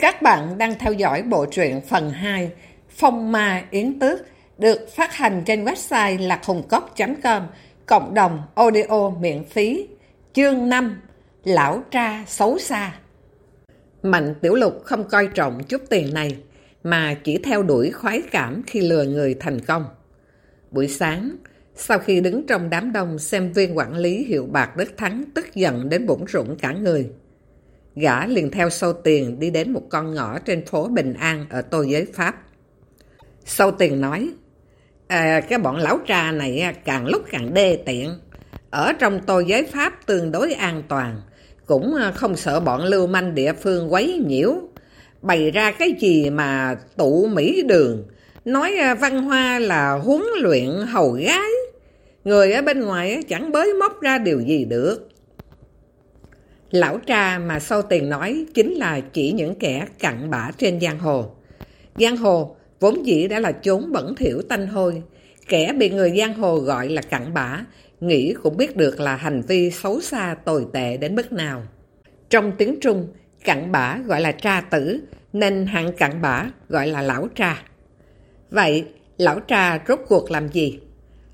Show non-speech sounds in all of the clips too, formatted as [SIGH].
Các bạn đang theo dõi bộ truyện phần 2 Phong Ma Yến Tước được phát hành trên website lạchungcốc.com cộng đồng audio miễn phí chương 5 Lão Tra Xấu Xa Mạnh Tiểu Lục không coi trọng chút tiền này mà chỉ theo đuổi khoái cảm khi lừa người thành công. Buổi sáng, sau khi đứng trong đám đông xem viên quản lý hiệu bạc Đức Thắng tức giận đến bụng rụng cả người. Gã liền theo sâu tiền đi đến một con ngõ trên phố Bình An ở Tô Giới Pháp. Sâu tiền nói, à, cái bọn lão trà này càng lúc càng đê tiện. Ở trong Tô Giới Pháp tương đối an toàn, cũng ờ, không sợ bọn lưu manh địa phương quấy nhiễu. Bày ra cái gì mà tụ Mỹ đường, nói ờ, văn hoa là huấn luyện hầu gái. Người ở bên ngoài chẳng bới móc ra điều gì được. Lão tra mà sau tiền nói chính là chỉ những kẻ cặn bã trên giang hồ. Giang hồ vốn dĩ đã là chốn bẩn thỉu tanh hôi. Kẻ bị người giang hồ gọi là cặn bã, nghĩ cũng biết được là hành vi xấu xa tồi tệ đến mức nào. Trong tiếng Trung, cặn bã gọi là tra tử, nên hạng cặn bã gọi là lão tra. Vậy, lão tra rốt cuộc làm gì?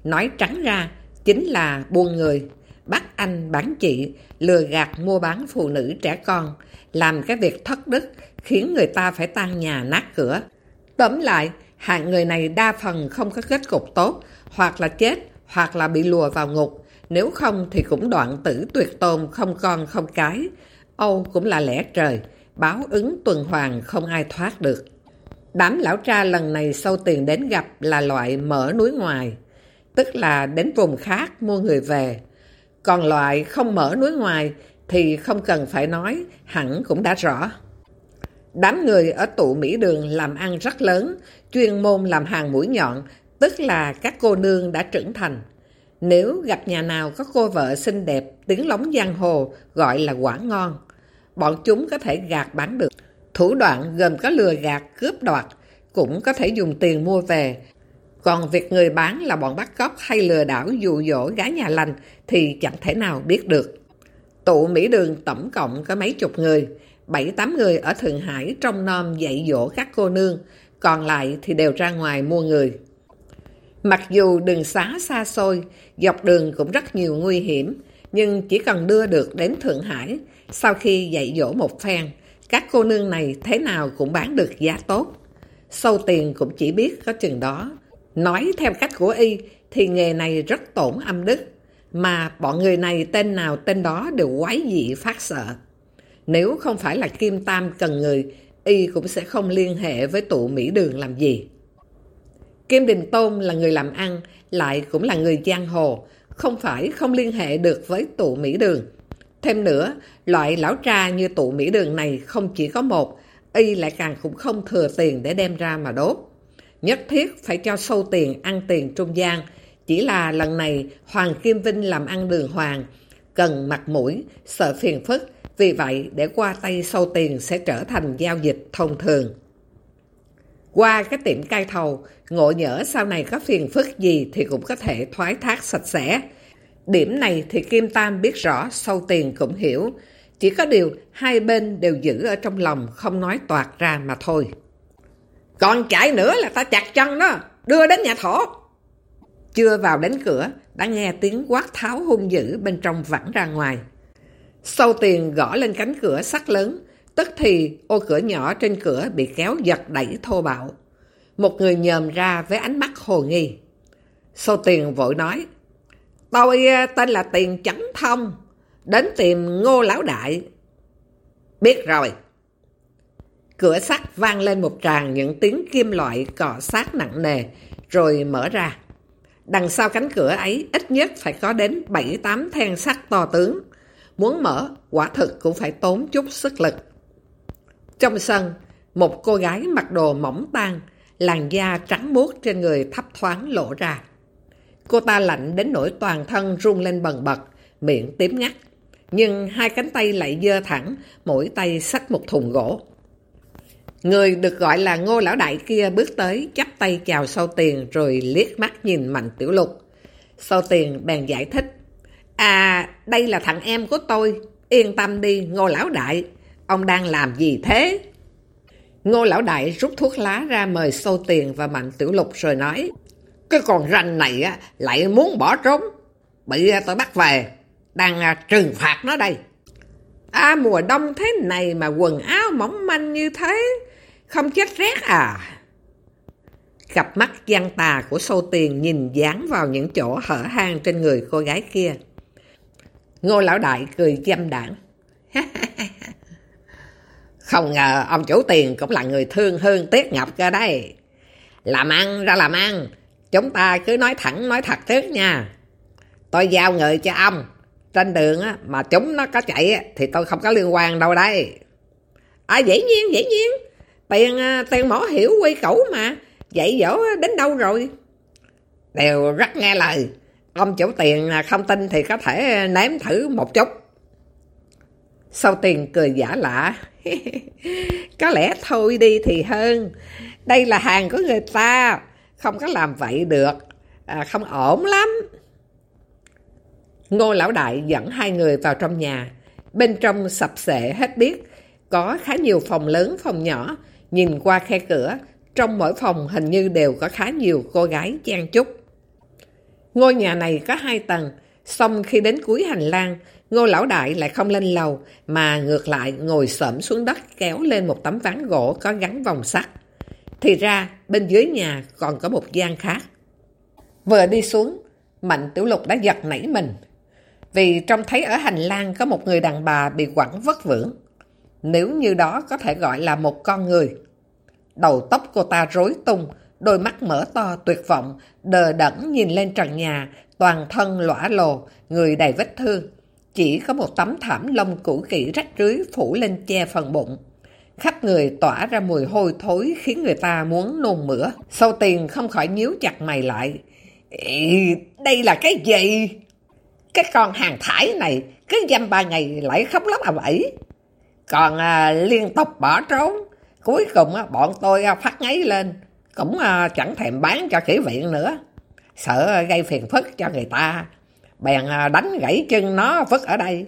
Nói trắng ra, chính là buôn người, bắt anh bán chị, lừa gạt mua bán phụ nữ trẻ con, làm cái việc thất đức, khiến người ta phải tan nhà nát cửa. Tóm lại, hạng người này đa phần không có kết cục tốt, hoặc là chết, hoặc là bị lùa vào ngục, nếu không thì cũng đoạn tử tuyệt tôn không con không cái. Âu cũng là lẽ trời, báo ứng tuần hoàn không ai thoát được. Đám lão tra lần này sâu tiền đến gặp là loại mở núi ngoài, tức là đến vùng khác mua người về. Còn loại không mở núi ngoài thì không cần phải nói, hẳn cũng đã rõ. Đám người ở tụ Mỹ Đường làm ăn rất lớn, chuyên môn làm hàng mũi nhọn, tức là các cô nương đã trưởng thành. Nếu gặp nhà nào có cô vợ xinh đẹp, tiếng lóng giang hồ, gọi là quả ngon, bọn chúng có thể gạt bán được. Thủ đoạn gồm có lừa gạt, cướp đoạt, cũng có thể dùng tiền mua về. Còn việc người bán là bọn bắt cóc hay lừa đảo dụ dỗ gái nhà lành thì chẳng thể nào biết được. Tụ Mỹ Đường tổng cộng có mấy chục người, bảy tám người ở Thượng Hải trong nom dạy dỗ các cô nương, còn lại thì đều ra ngoài mua người. Mặc dù đường xá xa xôi, dọc đường cũng rất nhiều nguy hiểm, nhưng chỉ cần đưa được đến Thượng Hải, sau khi dạy dỗ một phen, các cô nương này thế nào cũng bán được giá tốt. Sâu tiền cũng chỉ biết có chừng đó. Nói theo cách của y thì nghề này rất tổn âm đức, mà bọn người này tên nào tên đó đều quái dị phát sợ. Nếu không phải là Kim Tam cần người, y cũng sẽ không liên hệ với tụ Mỹ Đường làm gì. Kim Đình Tôn là người làm ăn, lại cũng là người giang hồ, không phải không liên hệ được với tụ Mỹ Đường. Thêm nữa, loại lão tra như tụ Mỹ Đường này không chỉ có một, y lại càng cũng không thừa tiền để đem ra mà đốt. Nhất thiết phải cho sâu tiền ăn tiền trung gian, chỉ là lần này Hoàng Kim Vinh làm ăn đường hoàng, cần mặt mũi, sợ phiền phức, vì vậy để qua tay sâu tiền sẽ trở thành giao dịch thông thường. Qua cái tiệm cai thầu, ngộ nhỡ sau này có phiền phức gì thì cũng có thể thoái thác sạch sẽ. Điểm này thì Kim Tam biết rõ, sâu tiền cũng hiểu. Chỉ có điều hai bên đều giữ ở trong lòng, không nói toạt ra mà thôi. Còn chạy nữa là ta chặt chân đó, đưa đến nhà thổ. Chưa vào đến cửa, đã nghe tiếng quát tháo hung dữ bên trong vẳng ra ngoài. Sâu tiền gõ lên cánh cửa sắt lớn, tức thì ô cửa nhỏ trên cửa bị kéo giật đẩy thô bạo. Một người nhòm ra với ánh mắt hồ nghi. Sâu tiền vội nói, Tôi ờ, tên là Tiền Chấn Thông, đến tìm Ngô Lão Đại. Biết rồi. Cửa sắt vang lên một tràng những tiếng kim loại cọ sát nặng nề, rồi mở ra. Đằng sau cánh cửa ấy ít nhất phải có đến 7-8 then sắt to tướng. Muốn mở, quả thực cũng phải tốn chút sức lực. Trong sân, một cô gái mặc đồ mỏng tan, làn da trắng muốt trên người thấp thoáng lộ ra. Cô ta lạnh đến nỗi toàn thân run lên bần bật, miệng tím ngắt. Nhưng hai cánh tay lại dơ thẳng, mỗi tay xách một thùng gỗ. Người được gọi là ngô lão đại kia bước tới, chắp tay chào sâu tiền rồi liếc mắt nhìn mạnh tiểu lục. Sâu tiền bèn giải thích. À, đây là thằng em của tôi. Yên tâm đi, ngô lão đại. Ông đang làm gì thế? Ngô Lão Đại rút thuốc lá ra mời sâu tiền và Mạnh Tiểu Lục rồi nói Cái con ranh này á, lại muốn bỏ trốn. Bị tôi bắt về, đang à, trừng phạt nó đây. À mùa đông thế này mà quần áo mỏng manh như thế, không chết rét à? Cặp mắt gian tà của sâu tiền nhìn dán vào những chỗ hở hang trên người cô gái kia. Ngô Lão Đại cười dâm đảng. [LAUGHS] Không ngờ ông chủ tiền cũng là người thương hương tiếc ngọc cơ đây. Làm ăn ra làm ăn, chúng ta cứ nói thẳng nói thật trước nha. Tôi giao người cho ông, trên đường á, mà chúng nó có chạy thì tôi không có liên quan đâu đây. À dĩ nhiên, dĩ nhiên, tiền, à, tiền mỏ hiểu quy cẩu mà, dạy dỗ đến đâu rồi? Đều rất nghe lời, ông chủ tiền à, không tin thì có thể ném thử một chút. Sau tiền cười giả lạ. [LAUGHS] có lẽ thôi đi thì hơn. Đây là hàng của người ta. Không có làm vậy được. À, không ổn lắm. Ngô Lão Đại dẫn hai người vào trong nhà. Bên trong sập sệ hết biết. Có khá nhiều phòng lớn, phòng nhỏ. Nhìn qua khe cửa, trong mỗi phòng hình như đều có khá nhiều cô gái trang chúc. Ngôi nhà này có hai tầng, xong khi đến cuối hành lang, Ngô Lão Đại lại không lên lầu, mà ngược lại ngồi sợm xuống đất kéo lên một tấm ván gỗ có gắn vòng sắt. Thì ra, bên dưới nhà còn có một gian khác. Vừa đi xuống, Mạnh Tiểu Lục đã giật nảy mình. Vì trông thấy ở hành lang có một người đàn bà bị quẳng vất vưởng. Nếu như đó có thể gọi là một con người. Đầu tóc cô ta rối tung, đôi mắt mở to tuyệt vọng, đờ đẫn nhìn lên trần nhà, toàn thân lõa lồ, người đầy vết thương. Chỉ có một tấm thảm lông cũ kỹ rách rưới phủ lên che phần bụng. Khắp người tỏa ra mùi hôi thối khiến người ta muốn nôn mửa. Sâu tiền không khỏi nhíu chặt mày lại. Ê, đây là cái gì? Cái con hàng thải này cứ dăm ba ngày lại khóc lóc à vậy? Còn à, liên tục bỏ trốn. Cuối cùng à, bọn tôi à, phát ngáy lên. Cũng à, chẳng thèm bán cho khỉ viện nữa. Sợ gây phiền phức cho người ta bèn à, đánh gãy chân nó vứt ở đây.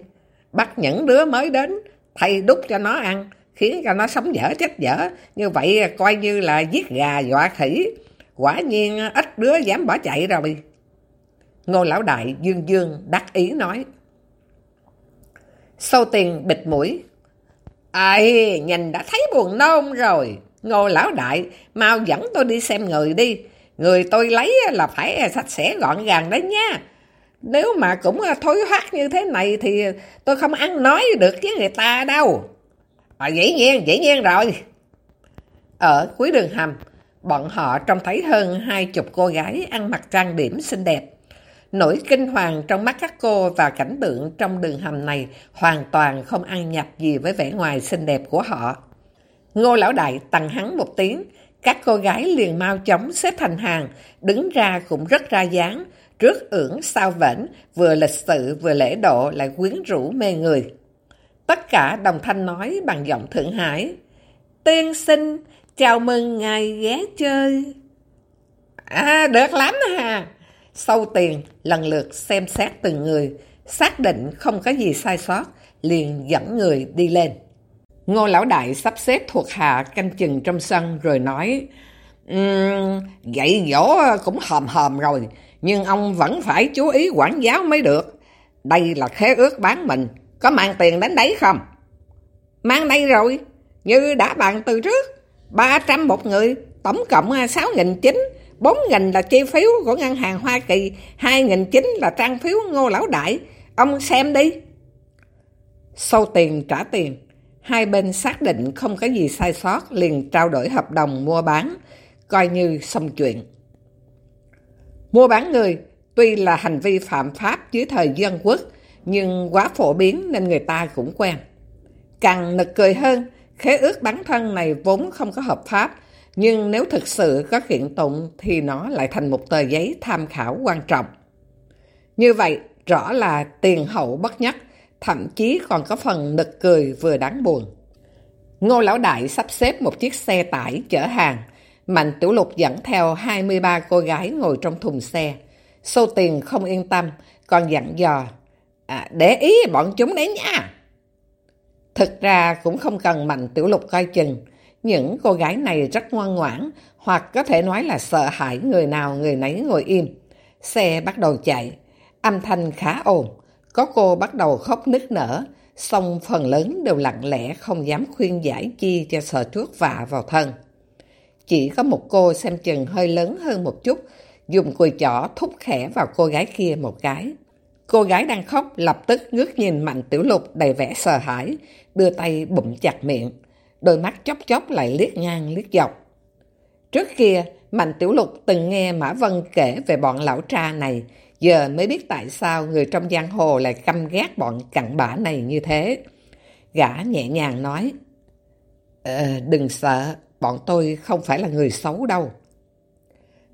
Bắt những đứa mới đến, thay đút cho nó ăn, khiến cho nó sống dở chết dở. Như vậy à, coi như là giết gà dọa khỉ. Quả nhiên à, ít đứa dám bỏ chạy rồi. Ngô Lão Đại dương dương đắc ý nói. Sâu tiền bịt mũi. Ai, nhìn đã thấy buồn nôn rồi. Ngô Lão Đại, mau dẫn tôi đi xem người đi. Người tôi lấy là phải sạch sẽ gọn gàng đấy nha. Nếu mà cũng thối hoát như thế này thì tôi không ăn nói được với người ta đâu. À, dĩ nhiên, dĩ nhiên rồi. Ở cuối đường hầm, bọn họ trông thấy hơn hai chục cô gái ăn mặc trang điểm xinh đẹp. Nỗi kinh hoàng trong mắt các cô và cảnh tượng trong đường hầm này hoàn toàn không ăn nhập gì với vẻ ngoài xinh đẹp của họ. Ngô Lão Đại tặng hắn một tiếng, các cô gái liền mau chóng xếp thành hàng, đứng ra cũng rất ra dáng, trước ưỡng sao vảnh, vừa lịch sự vừa lễ độ lại quyến rũ mê người. Tất cả đồng thanh nói bằng giọng Thượng Hải. Tiên sinh, chào mừng ngài ghé chơi. À, được lắm hà. Sâu tiền, lần lượt xem xét từng người, xác định không có gì sai sót, liền dẫn người đi lên. Ngô Lão Đại sắp xếp thuộc hạ canh chừng trong sân rồi nói, um, Dạy dỗ cũng hòm hòm rồi, nhưng ông vẫn phải chú ý quản giáo mới được. Đây là khế ước bán mình, có mang tiền đến đấy không? Mang đây rồi, như đã bàn từ trước, 300 một người, tổng cộng 6.900, 4.000 là chi phiếu của ngân hàng Hoa Kỳ, 2.900 là trang phiếu ngô lão đại. Ông xem đi. Sau tiền trả tiền, hai bên xác định không có gì sai sót liền trao đổi hợp đồng mua bán, coi như xong chuyện. Mua bán người tuy là hành vi phạm pháp dưới thời dân quốc, nhưng quá phổ biến nên người ta cũng quen. Càng nực cười hơn, khế ước bán thân này vốn không có hợp pháp, nhưng nếu thực sự có kiện tụng thì nó lại thành một tờ giấy tham khảo quan trọng. Như vậy, rõ là tiền hậu bất nhất, thậm chí còn có phần nực cười vừa đáng buồn. Ngô Lão Đại sắp xếp một chiếc xe tải chở hàng, Mạnh Tiểu Lục dẫn theo 23 cô gái ngồi trong thùng xe. Sâu tiền không yên tâm, còn dặn dò. À, để ý bọn chúng đấy nha. Thực ra cũng không cần Mạnh Tiểu Lục coi chừng những cô gái này rất ngoan ngoãn, hoặc có thể nói là sợ hãi người nào người nấy ngồi im. Xe bắt đầu chạy, âm thanh khá ồn, có cô bắt đầu khóc nức nở, song phần lớn đều lặng lẽ không dám khuyên giải chi cho sợ trước vạ vào thân. Chỉ có một cô xem chừng hơi lớn hơn một chút, dùng cùi chỏ thúc khẽ vào cô gái kia một cái. Cô gái đang khóc lập tức ngước nhìn Mạnh Tiểu Lục đầy vẻ sợ hãi, đưa tay bụm chặt miệng, đôi mắt chóc chóc lại liếc ngang liếc dọc. Trước kia, Mạnh Tiểu Lục từng nghe Mã Vân kể về bọn lão tra này, giờ mới biết tại sao người trong giang hồ lại căm ghét bọn cặn bã này như thế. Gã nhẹ nhàng nói, ờ, đừng sợ, bọn tôi không phải là người xấu đâu.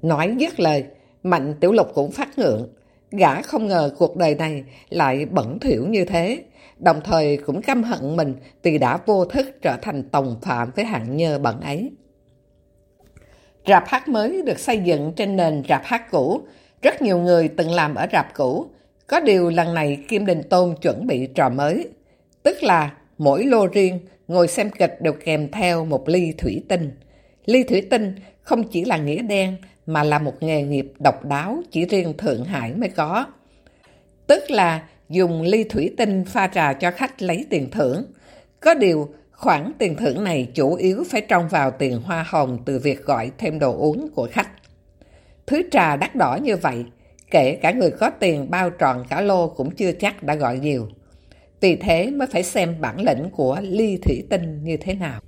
Nói dứt lời, Mạnh Tiểu Lục cũng phát ngượng, Gã không ngờ cuộc đời này lại bẩn thỉu như thế, đồng thời cũng căm hận mình vì đã vô thức trở thành tòng phạm với hạng nhơ bẩn ấy. Rạp hát mới được xây dựng trên nền rạp hát cũ. Rất nhiều người từng làm ở rạp cũ. Có điều lần này Kim Đình Tôn chuẩn bị trò mới. Tức là mỗi lô riêng ngồi xem kịch đều kèm theo một ly thủy tinh. Ly thủy tinh không chỉ là nghĩa đen mà là một nghề nghiệp độc đáo chỉ riêng Thượng Hải mới có. Tức là dùng ly thủy tinh pha trà cho khách lấy tiền thưởng. Có điều, khoản tiền thưởng này chủ yếu phải trông vào tiền hoa hồng từ việc gọi thêm đồ uống của khách. Thứ trà đắt đỏ như vậy, kể cả người có tiền bao tròn cả lô cũng chưa chắc đã gọi nhiều. Vì thế mới phải xem bản lĩnh của ly thủy tinh như thế nào.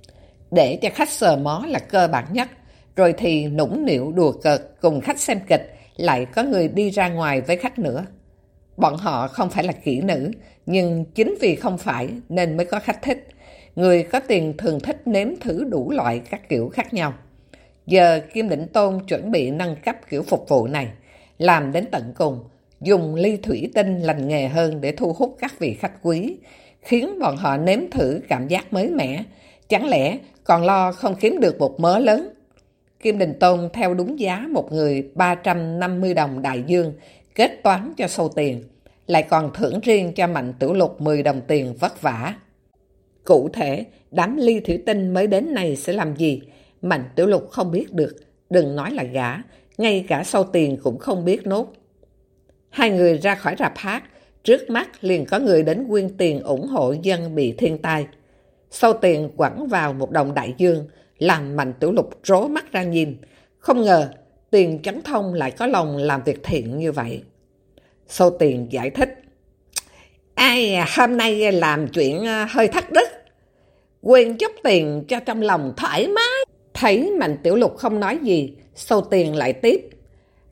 Để cho khách sờ mó là cơ bản nhất, rồi thì nũng nịu đùa cợt cùng khách xem kịch, lại có người đi ra ngoài với khách nữa. Bọn họ không phải là kỹ nữ, nhưng chính vì không phải nên mới có khách thích. Người có tiền thường thích nếm thử đủ loại các kiểu khác nhau. Giờ Kim Định Tôn chuẩn bị nâng cấp kiểu phục vụ này, làm đến tận cùng, dùng ly thủy tinh lành nghề hơn để thu hút các vị khách quý, khiến bọn họ nếm thử cảm giác mới mẻ. Chẳng lẽ còn lo không kiếm được một mớ lớn Kim Đình Tôn theo đúng giá một người 350 đồng đại dương, kết toán cho sâu tiền, lại còn thưởng riêng cho Mạnh Tiểu Lục 10 đồng tiền vất vả. Cụ thể, đám ly thủy tinh mới đến này sẽ làm gì? Mạnh Tiểu Lục không biết được, đừng nói là gã, ngay cả sâu tiền cũng không biết nốt. Hai người ra khỏi rạp hát, trước mắt liền có người đến quyên tiền ủng hộ dân bị thiên tai. Sâu tiền quẳng vào một đồng đại dương, làm Mạnh Tiểu Lục rố mắt ra nhìn. Không ngờ, tiền chấn thông lại có lòng làm việc thiện như vậy. Sâu tiền giải thích. Ai hôm nay làm chuyện ờ, hơi thất đức. Quên chút tiền cho trong lòng thoải mái. Thấy Mạnh Tiểu Lục không nói gì, sâu tiền lại tiếp.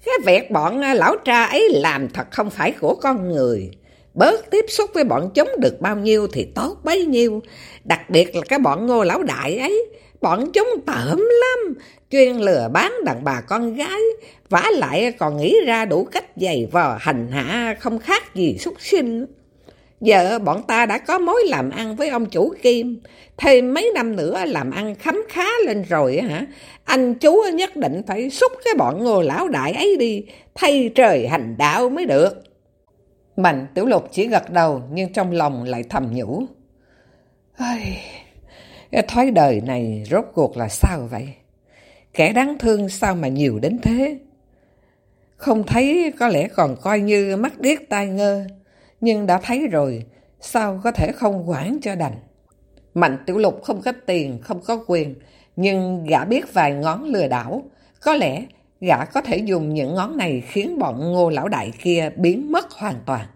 Cái việc bọn ờ, lão tra ấy làm thật không phải của con người. Bớt tiếp xúc với bọn chúng được bao nhiêu thì tốt bấy nhiêu. Đặc biệt là cái bọn ngô lão đại ấy. Bọn chúng tởm lắm, chuyên lừa bán đàn bà con gái, vả lại còn nghĩ ra đủ cách giày vò hành hạ không khác gì xuất sinh. Giờ bọn ta đã có mối làm ăn với ông chủ Kim, thêm mấy năm nữa làm ăn khấm khá lên rồi hả? Anh chú nhất định phải xúc cái bọn ngô lão đại ấy đi, thay trời hành đạo mới được. Mạnh tiểu lục chỉ gật đầu nhưng trong lòng lại thầm nhủ. Ai... Cái thói đời này rốt cuộc là sao vậy? Kẻ đáng thương sao mà nhiều đến thế? Không thấy có lẽ còn coi như mắt điếc tai ngơ, nhưng đã thấy rồi, sao có thể không quản cho đành? Mạnh tiểu lục không có tiền, không có quyền, nhưng gã biết vài ngón lừa đảo. Có lẽ gã có thể dùng những ngón này khiến bọn ngô lão đại kia biến mất hoàn toàn.